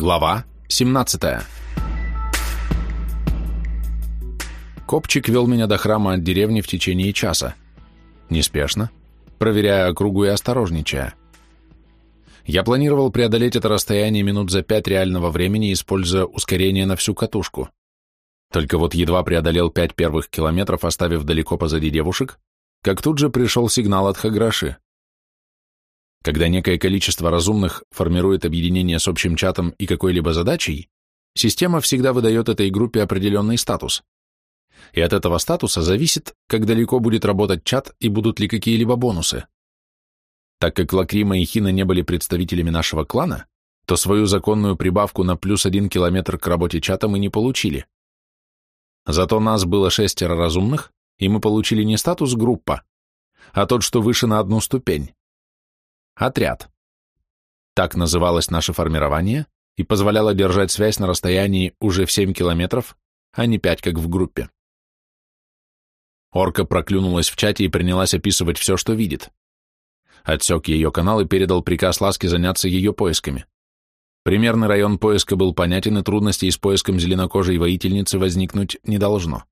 Глава 17 Копчик вел меня до храма от деревни в течение часа. Неспешно, проверяя округу и осторожничая. Я планировал преодолеть это расстояние минут за пять реального времени, используя ускорение на всю катушку. Только вот едва преодолел пять первых километров, оставив далеко позади девушек, как тут же пришел сигнал от Хаграши. Когда некое количество разумных формирует объединение с общим чатом и какой-либо задачей, система всегда выдает этой группе определенный статус. И от этого статуса зависит, как далеко будет работать чат и будут ли какие-либо бонусы. Так как Лакрима и Хина не были представителями нашего клана, то свою законную прибавку на плюс один километр к работе чата мы не получили. Зато нас было шестеро разумных, и мы получили не статус группа, а тот, что выше на одну ступень. Отряд. Так называлось наше формирование и позволяло держать связь на расстоянии уже в 7 километров, а не 5, как в группе. Орка проклюнулась в чате и принялась описывать все, что видит. Отсек ее канал и передал приказ Ласке заняться ее поисками. Примерный район поиска был понятен, и трудностей с поиском зеленокожей воительницы возникнуть не должно.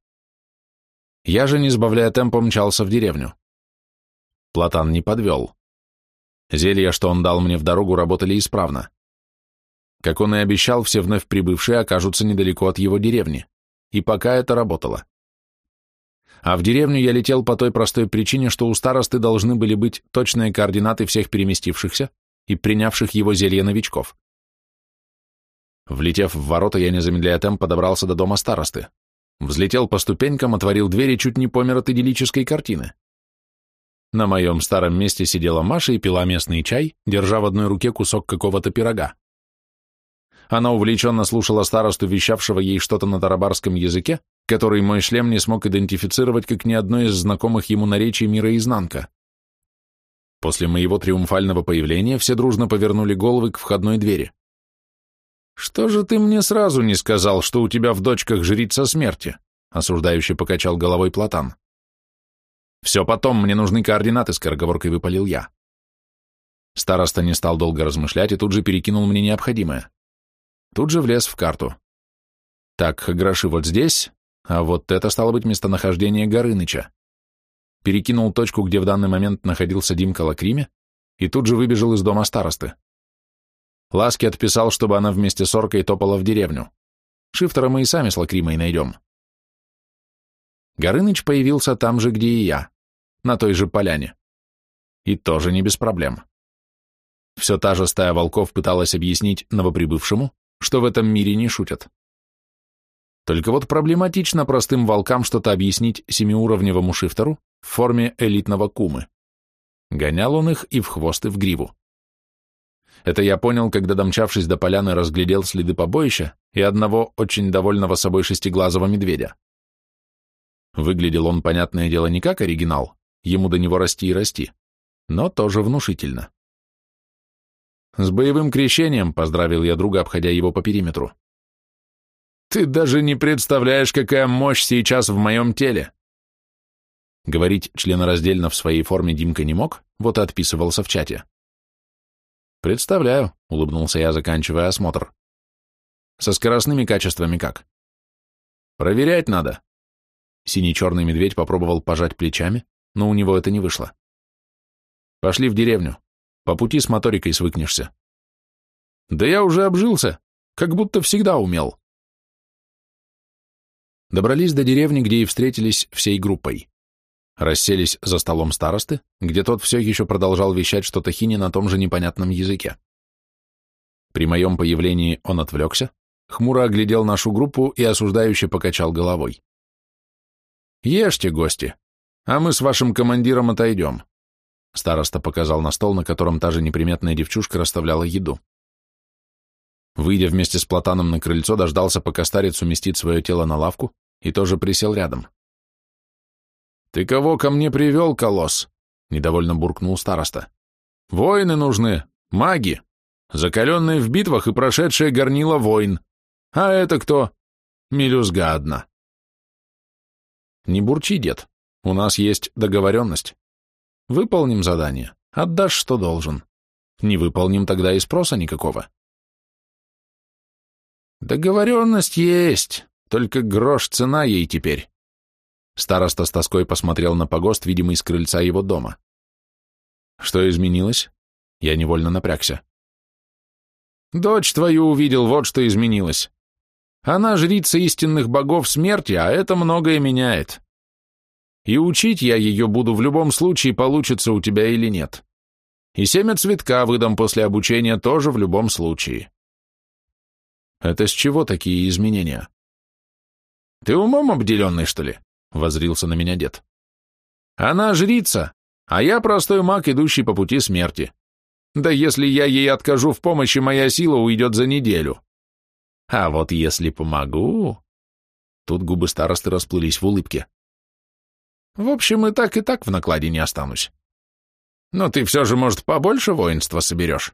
Я же, не сбавляя темпа, мчался в деревню. Платан не подвел. Зелья, что он дал мне в дорогу, работали исправно. Как он и обещал, все вновь прибывшие окажутся недалеко от его деревни. И пока это работало. А в деревню я летел по той простой причине, что у старосты должны были быть точные координаты всех переместившихся и принявших его зелье новичков. Влетев в ворота, я, не замедляя темп, подобрался до дома старосты. Взлетел по ступенькам, отворил дверь и чуть не помер от идиллической картины. На моем старом месте сидела Маша и пила местный чай, держа в одной руке кусок какого-то пирога. Она увлеченно слушала старосту, вещавшего ей что-то на тарабарском языке, который мой шлем не смог идентифицировать как ни одно из знакомых ему наречий мира изнанка. После моего триумфального появления все дружно повернули головы к входной двери. «Что же ты мне сразу не сказал, что у тебя в дочках жрица смерти?» — осуждающе покачал головой Платан. «Все потом, мне нужны координаты», — скороговоркой выпалил я. Староста не стал долго размышлять и тут же перекинул мне необходимое. Тут же влез в карту. Так, гроши вот здесь, а вот это стало быть местонахождение Горыныча. Перекинул точку, где в данный момент находился Димка Лакриме, и тут же выбежал из дома старосты. Ласки отписал, чтобы она вместе с Оркой топала в деревню. Шифтера мы и сами с Лакримой найдем. Горыныч появился там же, где и я, на той же поляне. И тоже не без проблем. Все та же стая волков пыталась объяснить новоприбывшему, что в этом мире не шутят. Только вот проблематично простым волкам что-то объяснить семиуровневому шифтеру в форме элитного кумы. Гонял он их и в хвост, и в гриву. Это я понял, когда, домчавшись до поляны, разглядел следы побоища и одного очень довольного собой шестиглазого медведя. Выглядел он, понятное дело, не как оригинал, ему до него расти и расти, но тоже внушительно. «С боевым крещением!» — поздравил я друга, обходя его по периметру. «Ты даже не представляешь, какая мощь сейчас в моем теле!» Говорить членораздельно в своей форме Димка не мог, вот и отписывался в чате. «Представляю», — улыбнулся я, заканчивая осмотр. «Со скоростными качествами как?» «Проверять надо», Синий-черный медведь попробовал пожать плечами, но у него это не вышло. Пошли в деревню. По пути с моторикой свыкнешься. Да я уже обжился, как будто всегда умел. Добрались до деревни, где и встретились всей группой. Расселись за столом старосты, где тот все еще продолжал вещать что-то хине на том же непонятном языке. При моем появлении он отвлекся, хмуро оглядел нашу группу и осуждающе покачал головой. Ешьте, гости, а мы с вашим командиром отойдем. Староста показал на стол, на котором та же неприметная девчушка расставляла еду. Выйдя вместе с Платаном на крыльцо, дождался, пока старец уместит свое тело на лавку, и тоже присел рядом. «Ты кого ко мне привел, колосс?» — недовольно буркнул староста. «Воины нужны, маги, закаленные в битвах и прошедшие горнила войн. А это кто? Мелюзга одна». Не бурчи, дед. У нас есть договоренность. Выполним задание, отдашь, что должен. Не выполним, тогда и спроса никакого. Договоренность есть, только грош цена ей теперь. Староста с тоской посмотрел на погост, видимый с крыльца его дома. Что изменилось? Я невольно напрягся. Дочь твою увидел, вот что изменилось. Она жрица истинных богов смерти, а это многое меняет. И учить я ее буду в любом случае, получится у тебя или нет. И семя цветка выдам после обучения тоже в любом случае. Это с чего такие изменения? Ты умом обделенный, что ли? Возрился на меня дед. Она жрица, а я простой маг, идущий по пути смерти. Да если я ей откажу в помощи, моя сила уйдет за неделю. А вот если помогу... Тут губы старосты расплылись в улыбке. В общем, и так, и так в накладе не останусь. Но ты все же, может, побольше воинства соберешь?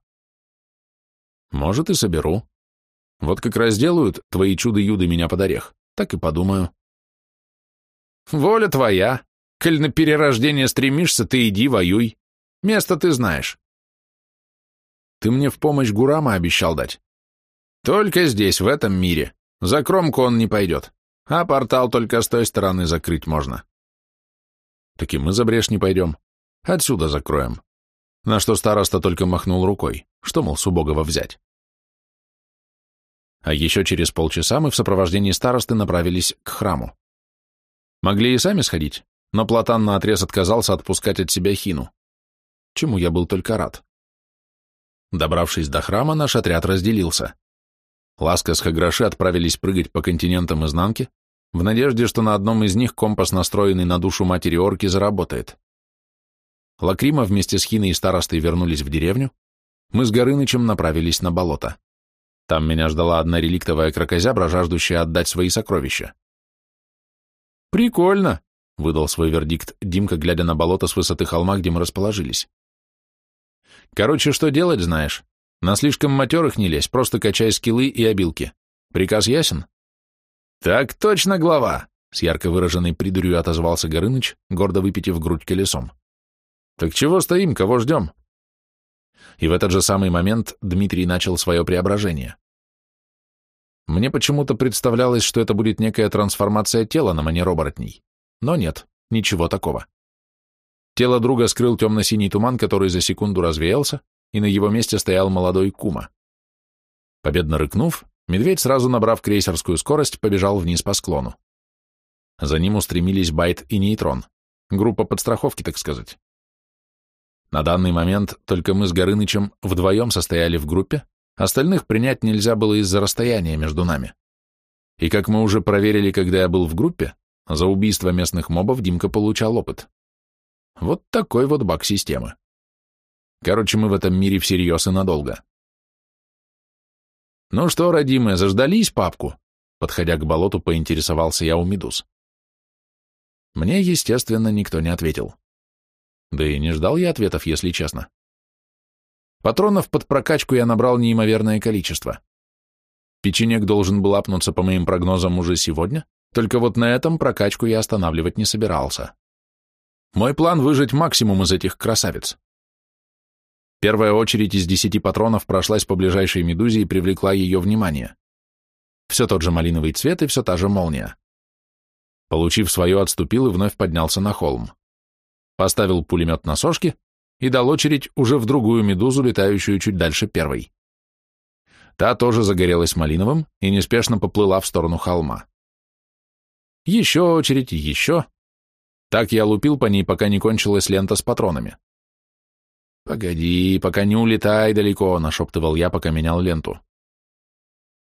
Может, и соберу. Вот как раз делают твои чудо-юды меня под орех, так и подумаю. Воля твоя. Коль на перерождение стремишься, ты иди воюй. Место ты знаешь. Ты мне в помощь Гурама обещал дать. Только здесь, в этом мире. За кромку он не пойдет, а портал только с той стороны закрыть можно. Так и мы за брешь не пойдем. Отсюда закроем. На что староста только махнул рукой. Что, мол, с убогого взять? А еще через полчаса мы в сопровождении старосты направились к храму. Могли и сами сходить, но Платан наотрез отказался отпускать от себя хину, чему я был только рад. Добравшись до храма, наш отряд разделился. Ласка с Хаграши отправились прыгать по континентам изнанки, в надежде, что на одном из них компас, настроенный на душу матери орки, заработает. Лакрима вместе с Хиной и старостой вернулись в деревню, мы с Горынычем направились на болото. Там меня ждала одна реликтовая крокозябра, жаждущая отдать свои сокровища. «Прикольно», — выдал свой вердикт Димка, глядя на болото с высоты холма, где мы расположились. «Короче, что делать, знаешь? На слишком матерых не лезь, просто качай скиллы и обилки. Приказ ясен?» «Так точно, глава!» — с ярко выраженной придурью отозвался Горыныч, гордо выпитив грудь колесом. «Так чего стоим, кого ждем?» И в этот же самый момент Дмитрий начал свое преображение. Мне почему-то представлялось, что это будет некая трансформация тела на манер оборотней. Но нет, ничего такого. Тело друга скрыл темно-синий туман, который за секунду развеялся, и на его месте стоял молодой Кума. Победно рыкнув, Медведь, сразу набрав крейсерскую скорость, побежал вниз по склону. За ним устремились Байт и Нейтрон. Группа подстраховки, так сказать. На данный момент только мы с Горынычем вдвоем состояли в группе, остальных принять нельзя было из-за расстояния между нами. И как мы уже проверили, когда я был в группе, за убийство местных мобов Димка получал опыт. Вот такой вот баг системы. Короче, мы в этом мире всерьез и надолго. «Ну что, родимые, заждались папку?» Подходя к болоту, поинтересовался я у медуз. Мне, естественно, никто не ответил. Да и не ждал я ответов, если честно. Патронов под прокачку я набрал неимоверное количество. Печенек должен был апнуться по моим прогнозам уже сегодня, только вот на этом прокачку я останавливать не собирался. Мой план выжать максимум из этих красавиц. Первая очередь из десяти патронов прошлась по ближайшей медузе и привлекла ее внимание. Все тот же малиновый цвет и все та же молния. Получив свое, отступил и вновь поднялся на холм. Поставил пулемет на сошки и дал очередь уже в другую медузу, летающую чуть дальше первой. Та тоже загорелась малиновым и неспешно поплыла в сторону холма. Еще очередь, еще. Так я лупил по ней, пока не кончилась лента с патронами. «Погоди, пока не улетай далеко», — нашептывал я, пока менял ленту.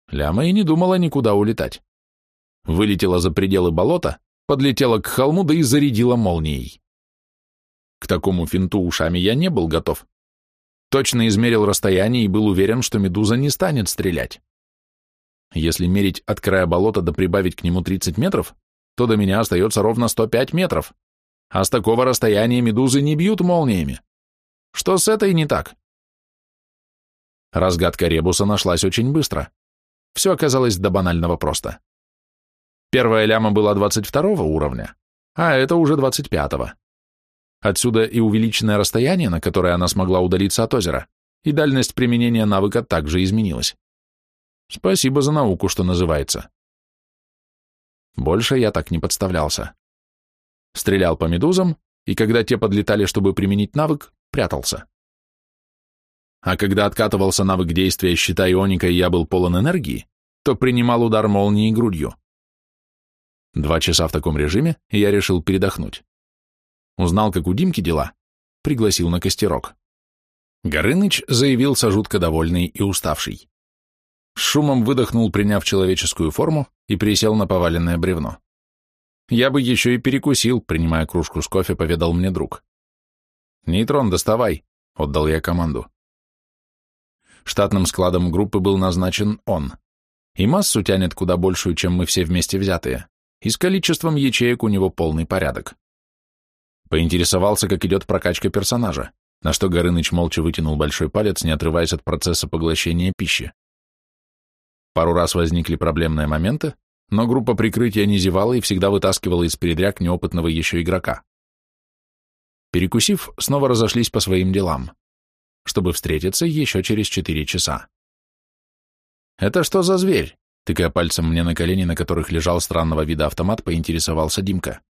Ляма и не думала никуда улетать. Вылетела за пределы болота, подлетела к холму, да и зарядила молнией. К такому финту ушами я не был готов. Точно измерил расстояние и был уверен, что медуза не станет стрелять. Если мерить от края болота да прибавить к нему 30 метров, то до меня остается ровно 105 метров, а с такого расстояния медузы не бьют молниями. Что с этой не так? Разгадка ребуса нашлась очень быстро. Все оказалось до банального просто. Первая ляма была 22 уровня, а это уже 25-го. Отсюда и увеличенное расстояние, на которое она смогла удалиться от озера, и дальность применения навыка также изменилась. Спасибо за науку, что называется. Больше я так не подставлялся. Стрелял по медузам, и когда те подлетали, чтобы применить навык, прятался. А когда откатывался навык действия щита ионика, и я был полон энергии, то принимал удар молнии грудью. Два часа в таком режиме, я решил передохнуть. Узнал, как у Димки дела, пригласил на костерок. Горыныч заявился жутко довольный и уставший. С шумом выдохнул, приняв человеческую форму, и присел на поваленное бревно. Я бы еще и перекусил, принимая кружку с кофе, поведал мне друг. «Нейтрон, доставай», — отдал я команду. Штатным складом группы был назначен он. И массу тянет куда большую, чем мы все вместе взятые, и с количеством ячеек у него полный порядок. Поинтересовался, как идет прокачка персонажа, на что Горыныч молча вытянул большой палец, не отрываясь от процесса поглощения пищи. Пару раз возникли проблемные моменты, но группа прикрытия не зевала и всегда вытаскивала из передряг неопытного еще игрока. Перекусив, снова разошлись по своим делам, чтобы встретиться еще через четыре часа. «Это что за зверь?» Тыкая пальцем мне на колени, на которых лежал странного вида автомат, поинтересовался Димка.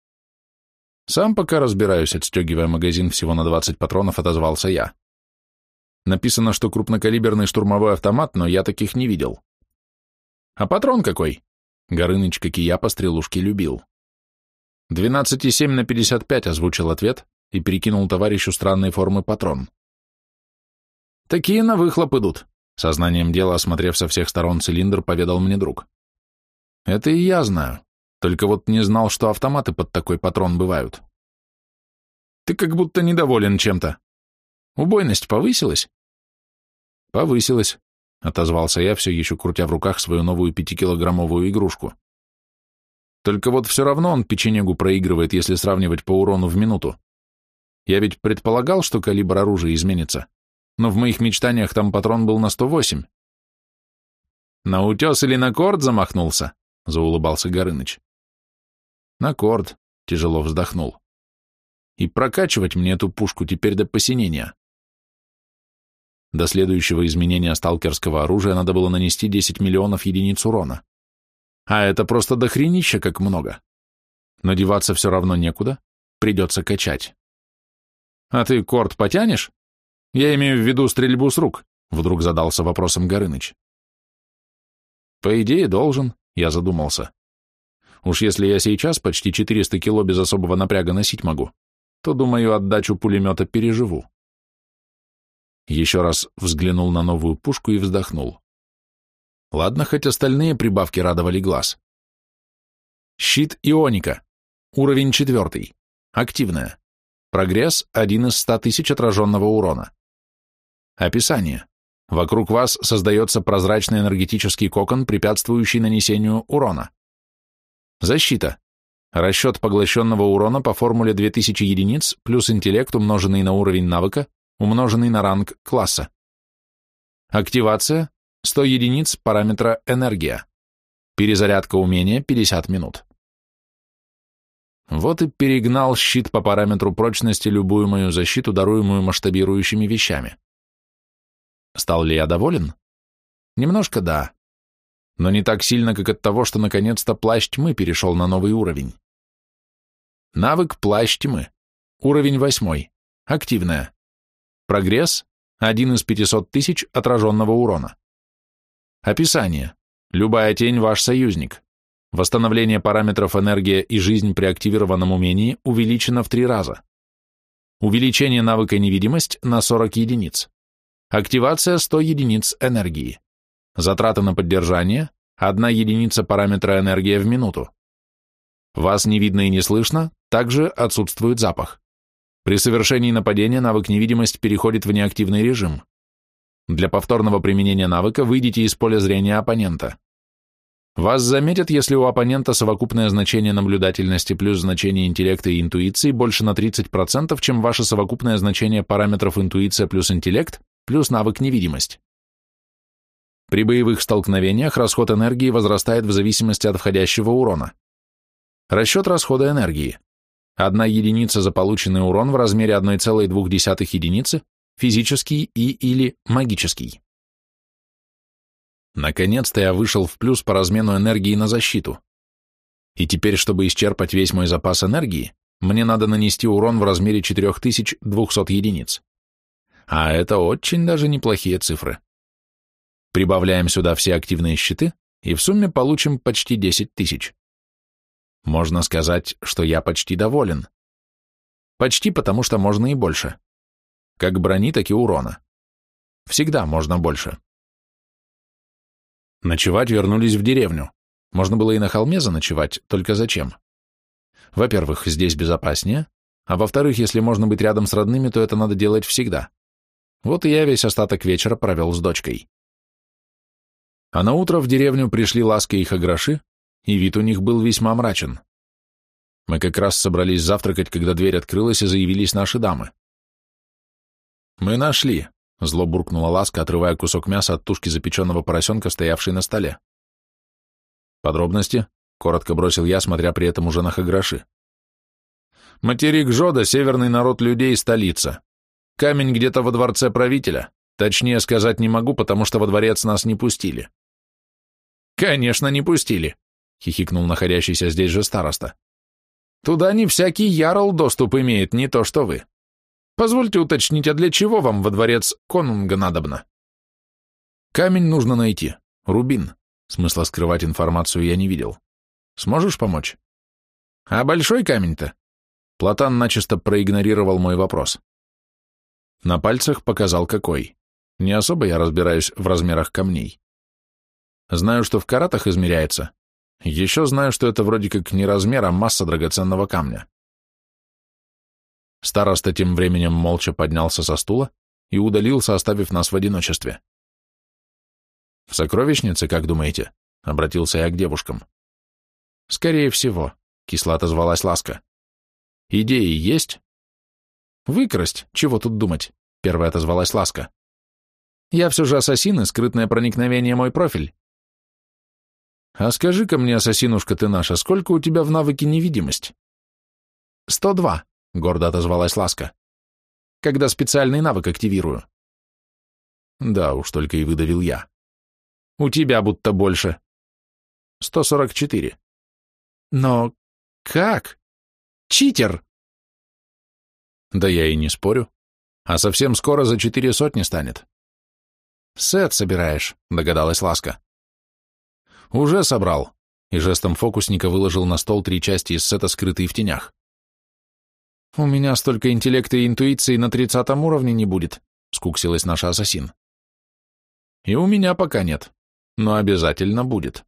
«Сам пока разбираюсь, отстегивая магазин всего на 20 патронов, отозвался я. Написано, что крупнокалиберный штурмовой автомат, но я таких не видел. А патрон какой? Горыныч, как и я, по стрелушке любил. «12,7 на 55», — озвучил ответ и перекинул товарищу странной формы патрон. «Такие на выхлоп идут», — сознанием дела, осмотрев со всех сторон цилиндр, поведал мне друг. «Это и я знаю, только вот не знал, что автоматы под такой патрон бывают». «Ты как будто недоволен чем-то. Убойность повысилась?» «Повысилась. — отозвался я, все еще крутя в руках свою новую пятикилограммовую игрушку. Только вот все равно он печенегу проигрывает, если сравнивать по урону в минуту. Я ведь предполагал, что калибр оружия изменится, но в моих мечтаниях там патрон был на 108. «На утес или на корд замахнулся?» — заулыбался Горыныч. «На корд», — тяжело вздохнул. «И прокачивать мне эту пушку теперь до посинения». До следующего изменения сталкерского оружия надо было нанести 10 миллионов единиц урона. А это просто дохренища как много. Но деваться все равно некуда, придется качать. «А ты корт потянешь?» «Я имею в виду стрельбу с рук», — вдруг задался вопросом Горыныч. «По идее, должен», — я задумался. «Уж если я сейчас почти 400 кило без особого напряга носить могу, то, думаю, отдачу пулемета переживу». Еще раз взглянул на новую пушку и вздохнул. Ладно, хоть остальные прибавки радовали глаз. Щит Ионика. Уровень четвертый. Активная. Прогресс один из ста тысяч отраженного урона. Описание. Вокруг вас создается прозрачный энергетический кокон, препятствующий нанесению урона. Защита. Расчет поглощенного урона по формуле 2000 единиц плюс интеллект, умноженный на уровень навыка, умноженный на ранг класса. Активация 100 единиц параметра энергия. Перезарядка умения 50 минут. Вот и перегнал щит по параметру прочности любую мою защиту, даруемую масштабирующими вещами. Стал ли я доволен? Немножко да. Но не так сильно, как от того, что наконец-то плащ тьмы перешел на новый уровень. Навык плащ тьмы. Уровень восьмой. Активная. Прогресс – один из 500 тысяч отраженного урона. Описание. Любая тень – ваш союзник. Восстановление параметров энергия и жизнь при активированном умении увеличено в три раза. Увеличение навыка невидимость на 40 единиц. Активация 100 единиц энергии. Затраты на поддержание – 1 единица параметра энергия в минуту. Вас не видно и не слышно, также отсутствует запах. При совершении нападения навык невидимость переходит в неактивный режим. Для повторного применения навыка выйдите из поля зрения оппонента. Вас заметят, если у оппонента совокупное значение наблюдательности плюс значение интеллекта и интуиции больше на 30%, чем ваше совокупное значение параметров интуиция плюс интеллект плюс навык невидимость. При боевых столкновениях расход энергии возрастает в зависимости от входящего урона. Расчет расхода энергии. Одна единица за полученный урон в размере 1,2 единицы, физический и или магический. Наконец-то я вышел в плюс по размену энергии на защиту. И теперь, чтобы исчерпать весь мой запас энергии, мне надо нанести урон в размере 4200 единиц. А это очень даже неплохие цифры. Прибавляем сюда все активные щиты, и в сумме получим почти 10 тысяч. Можно сказать, что я почти доволен. Почти потому, что можно и больше. Как брони, так и урона. Всегда можно больше. Ночевать вернулись в деревню. Можно было и на холме заночевать, только зачем? Во-первых, здесь безопаснее, а во-вторых, если можно быть рядом с родными, то это надо делать всегда. Вот и я весь остаток вечера провел с дочкой. А на утро в деревню пришли Ласка и Хаграши, и вид у них был весьма мрачен. Мы как раз собрались завтракать, когда дверь открылась, и заявились наши дамы. «Мы нашли», — зло буркнула Ласка, отрывая кусок мяса от тушки запеченного поросенка, стоявшей на столе. «Подробности?» — коротко бросил я, смотря при этом уже на Хаграши. «Материк Жода — северный народ людей, столица. Камень где-то во дворце правителя. Точнее сказать не могу, потому что во дворец нас не пустили». «Конечно, не пустили», — хихикнул находящийся здесь же староста. «Туда не всякий ярл доступ имеет, не то что вы. Позвольте уточнить, а для чего вам во дворец конунга надобно?» «Камень нужно найти. Рубин. Смысла скрывать информацию я не видел. Сможешь помочь? А большой камень-то? Платан начисто проигнорировал мой вопрос. На пальцах показал какой. Не особо я разбираюсь в размерах камней. Знаю, что в каратах измеряется. Еще знаю, что это вроде как не размер, а масса драгоценного камня. Староста тем временем молча поднялся со стула и удалился, оставив нас в одиночестве. «В сокровищнице, как думаете?» — обратился я к девушкам. «Скорее всего», — кисло отозвалась Ласка. «Идеи есть?» «Выкрасть, чего тут думать?» — первая отозвалась Ласка. «Я все же ассасин, и скрытное проникновение мой профиль». «А скажи-ка мне, ассасинушка ты наша, сколько у тебя в навыке невидимость?» «Сто два», — гордо отозвалась Ласка. «Когда специальный навык активирую». «Да уж, только и выдавил я». У тебя будто больше. 144. Но как? Читер! Да я и не спорю. А совсем скоро за четыре сотни станет. Сет собираешь, догадалась Ласка. Уже собрал. И жестом фокусника выложил на стол три части из сета, скрытые в тенях. «У меня столько интеллекта и интуиции на тридцатом уровне не будет», — скуксилась наша ассасин. «И у меня пока нет но обязательно будет.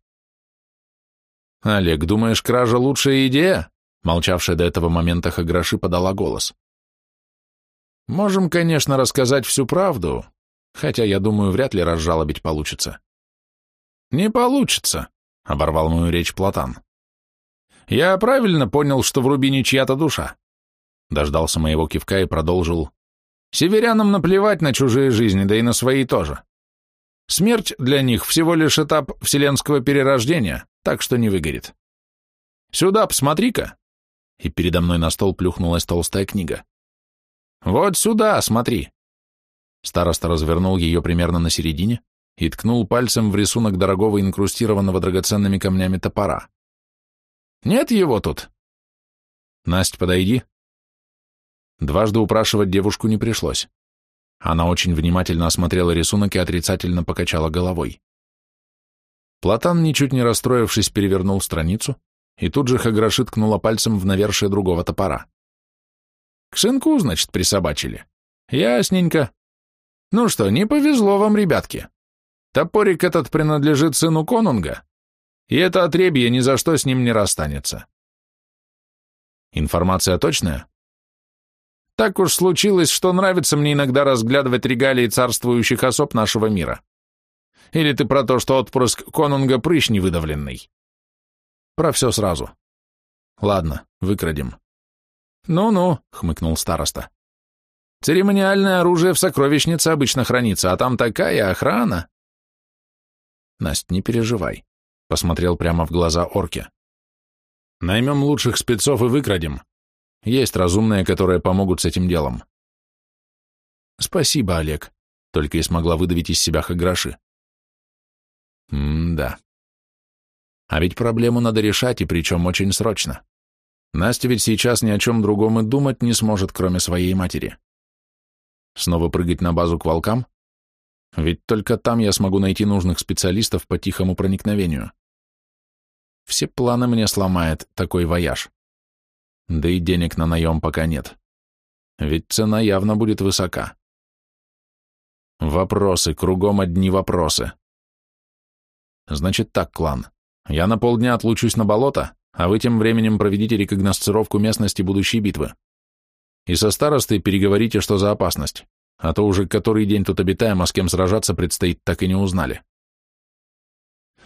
«Олег, думаешь, кража лучшая идея?» Молчавшая до этого момента Хаграши подала голос. «Можем, конечно, рассказать всю правду, хотя, я думаю, вряд ли разжалобить получится». «Не получится», — оборвал мою речь Платан. «Я правильно понял, что в Рубине чья-то душа?» Дождался моего кивка и продолжил. «Северянам наплевать на чужие жизни, да и на свои тоже. Смерть для них всего лишь этап вселенского перерождения, так что не выгорит. Сюда, посмотри-ка. И передо мной на стол плюхнулась толстая книга. Вот сюда, смотри. Староста развернул ее примерно на середине и ткнул пальцем в рисунок дорогого инкрустированного драгоценными камнями топора. Нет его тут. Насть, подойди. Дважды упрашивать девушку не пришлось. Она очень внимательно осмотрела рисунок и отрицательно покачала головой. Платан, ничуть не расстроившись, перевернул страницу, и тут же Хаграши ткнула пальцем в навершие другого топора. «К сынку, значит, присобачили? Ясненько. Ну что, не повезло вам, ребятки. Топорик этот принадлежит сыну конунга, и это отребье ни за что с ним не расстанется». «Информация точная?» Так уж случилось, что нравится мне иногда разглядывать регалии царствующих особ нашего мира. Или ты про то, что отпрыск конунга прыщ невыдавленный? Про все сразу. Ладно, выкрадем. Ну-ну, хмыкнул староста. Церемониальное оружие в сокровищнице обычно хранится, а там такая охрана. Насть, не переживай, посмотрел прямо в глаза орке. Наймем лучших спецов и выкрадем. Есть разумные, которые помогут с этим делом. Спасибо, Олег, только и смогла выдавить из себя Хаграши. М-да. А ведь проблему надо решать, и причем очень срочно. Настя ведь сейчас ни о чем другом и думать не сможет, кроме своей матери. Снова прыгать на базу к волкам? Ведь только там я смогу найти нужных специалистов по тихому проникновению. Все планы мне сломает такой вояж. Да и денег на наем пока нет. Ведь цена явно будет высока. Вопросы, кругом одни вопросы. Значит так, клан. Я на полдня отлучусь на болото, а вы тем временем проведите рекогносцировку местности будущей битвы. И со старостой переговорите, что за опасность, а то уже который день тут обитаем, а с кем сражаться предстоит, так и не узнали.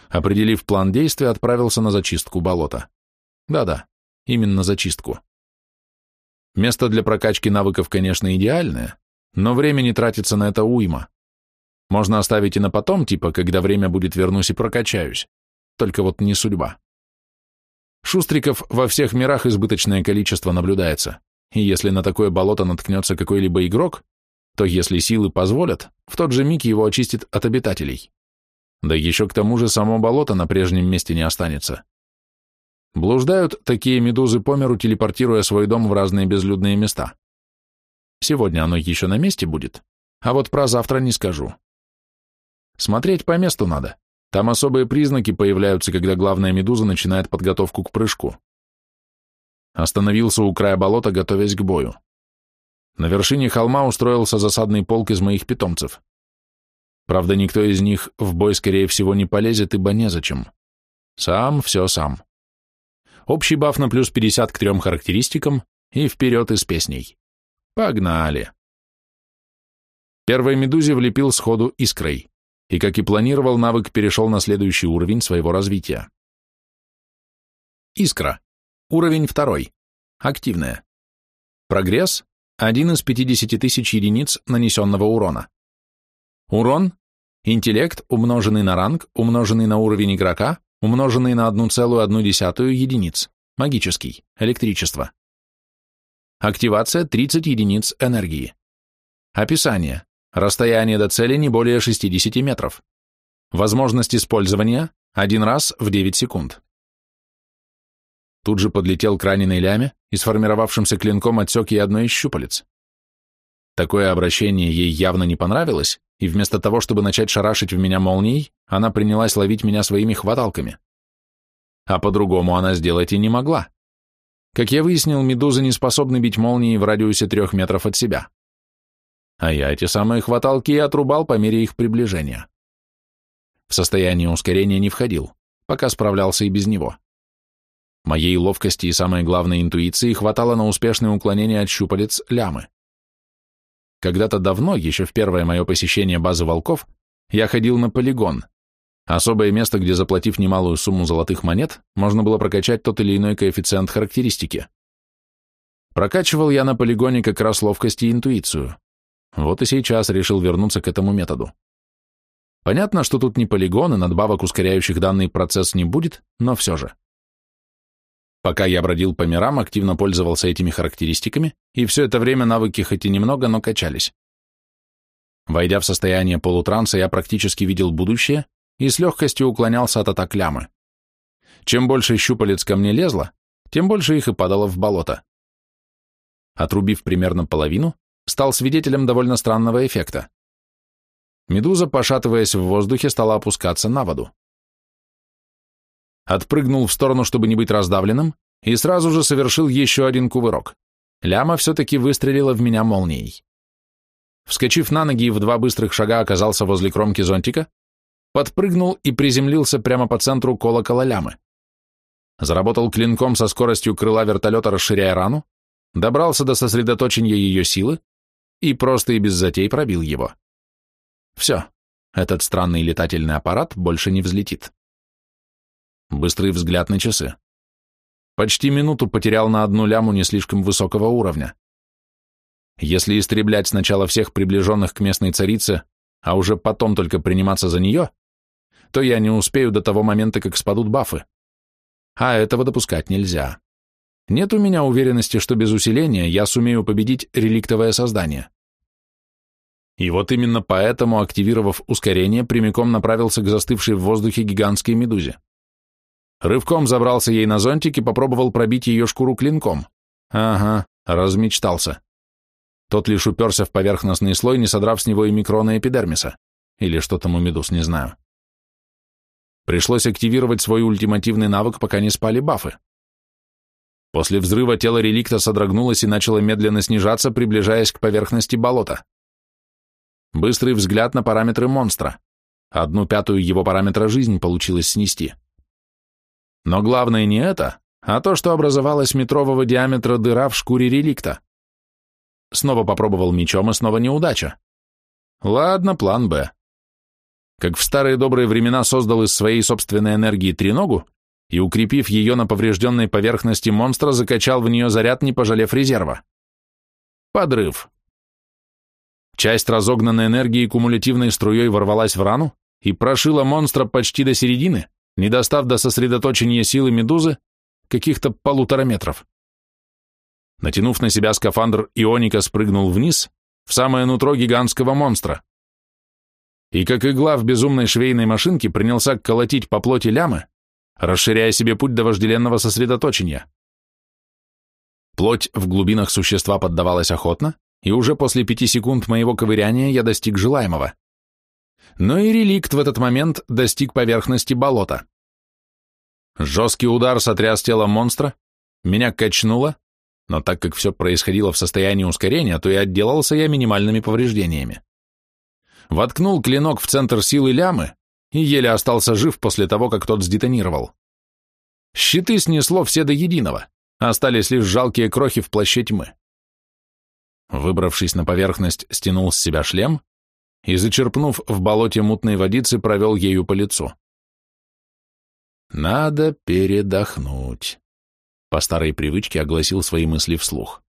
Определив план действия, отправился на зачистку болота. Да-да, именно зачистку. Место для прокачки навыков, конечно, идеальное, но времени тратится на это уйма. Можно оставить и на потом, типа, когда время будет, вернусь и прокачаюсь. Только вот не судьба. Шустриков во всех мирах избыточное количество наблюдается, и если на такое болото наткнется какой-либо игрок, то если силы позволят, в тот же миг его очистит от обитателей. Да еще к тому же само болото на прежнем месте не останется. Блуждают такие медузы по миру, телепортируя свой дом в разные безлюдные места. Сегодня оно еще на месте будет, а вот про завтра не скажу. Смотреть по месту надо. Там особые признаки появляются, когда главная медуза начинает подготовку к прыжку. Остановился у края болота, готовясь к бою. На вершине холма устроился засадный полк из моих питомцев. Правда, никто из них в бой, скорее всего, не полезет, ибо незачем. Сам все сам. Общий баф на плюс 50 к трем характеристикам и вперед из песней. Погнали. Первой медузе влепил сходу искрой, и, как и планировал, навык перешел на следующий уровень своего развития. Искра. Уровень второй. Активная. Прогресс – один из 50 тысяч единиц нанесенного урона. Урон – интеллект, умноженный на ранг, умноженный на уровень игрока, умноженный на 1,1 единиц. Магический. Электричество. Активация 30 единиц энергии. Описание. Расстояние до цели не более 60 метров. Возможность использования – один раз в 9 секунд. Тут же подлетел к раненой ляме и сформировавшимся клинком отсек ей одно из щупалец. Такое обращение ей явно не понравилось, и вместо того, чтобы начать шарашить в меня молнией, она принялась ловить меня своими хваталками. А по-другому она сделать и не могла. Как я выяснил, медузы не способны бить молнией в радиусе трех метров от себя. А я эти самые хваталки и отрубал по мере их приближения. В состояние ускорения не входил, пока справлялся и без него. Моей ловкости и, самое главное, интуиции хватало на успешное уклонение от щупалец лямы. Когда-то давно, еще в первое мое посещение базы волков, я ходил на полигон, особое место, где, заплатив немалую сумму золотых монет, можно было прокачать тот или иной коэффициент характеристики. Прокачивал я на полигоне как раз ловкость и интуицию. Вот и сейчас решил вернуться к этому методу. Понятно, что тут не полигон, и надбавок, ускоряющих данный процесс, не будет, но все же. Пока я бродил по мирам, активно пользовался этими характеристиками, и все это время навыки хоть и немного, но качались. Войдя в состояние полутранса, я практически видел будущее и с легкостью уклонялся от атак лямы. Чем больше щупалец ко мне лезло, тем больше их и падало в болото. Отрубив примерно половину, стал свидетелем довольно странного эффекта. Медуза, пошатываясь в воздухе, стала опускаться на воду отпрыгнул в сторону, чтобы не быть раздавленным, и сразу же совершил еще один кувырок. Ляма все-таки выстрелила в меня молнией. Вскочив на ноги и в два быстрых шага оказался возле кромки зонтика, подпрыгнул и приземлился прямо по центру колокола лямы. Заработал клинком со скоростью крыла вертолета, расширяя рану, добрался до сосредоточения ее силы и просто и без затей пробил его. Все, этот странный летательный аппарат больше не взлетит. Быстрый взгляд на часы. Почти минуту потерял на одну ляму не слишком высокого уровня. Если истреблять сначала всех приближенных к местной царице, а уже потом только приниматься за нее, то я не успею до того момента, как спадут бафы. А этого допускать нельзя. Нет у меня уверенности, что без усиления я сумею победить реликтовое создание. И вот именно поэтому, активировав ускорение, прямиком направился к застывшей в воздухе гигантской медузе. Рывком забрался ей на зонтик и попробовал пробить ее шкуру клинком. Ага, размечтался. Тот лишь уперся в поверхностный слой, не содрав с него и микрона эпидермиса. Или что там у медуз, не знаю. Пришлось активировать свой ультимативный навык, пока не спали бафы. После взрыва тело реликта содрогнулось и начало медленно снижаться, приближаясь к поверхности болота. Быстрый взгляд на параметры монстра. Одну пятую его параметра жизнь получилось снести. Но главное не это, а то, что образовалась метрового диаметра дыра в шкуре реликта. Снова попробовал мечом, и снова неудача. Ладно, план «Б». Как в старые добрые времена создал из своей собственной энергии треногу и, укрепив ее на поврежденной поверхности монстра, закачал в нее заряд, не пожалев резерва. Подрыв. Часть разогнанной энергии кумулятивной струей ворвалась в рану и прошила монстра почти до середины, не достав до сосредоточения силы медузы каких-то полутора метров. Натянув на себя скафандр, Ионика спрыгнул вниз, в самое нутро гигантского монстра. И как игла в безумной швейной машинке принялся колотить по плоти лямы, расширяя себе путь до вожделенного сосредоточения. Плоть в глубинах существа поддавалась охотно, и уже после пяти секунд моего ковыряния я достиг желаемого. Но и реликт в этот момент достиг поверхности болота. Жесткий удар сотряс тело монстра, меня качнуло, но так как все происходило в состоянии ускорения, то и отделался я минимальными повреждениями. Воткнул клинок в центр силы лямы и еле остался жив после того, как тот сдетонировал. Щиты снесло все до единого, остались лишь жалкие крохи в плаще тьмы. Выбравшись на поверхность, стянул с себя шлем и, зачерпнув в болоте мутной водицы, провел ею по лицу. «Надо передохнуть», — по старой привычке огласил свои мысли вслух.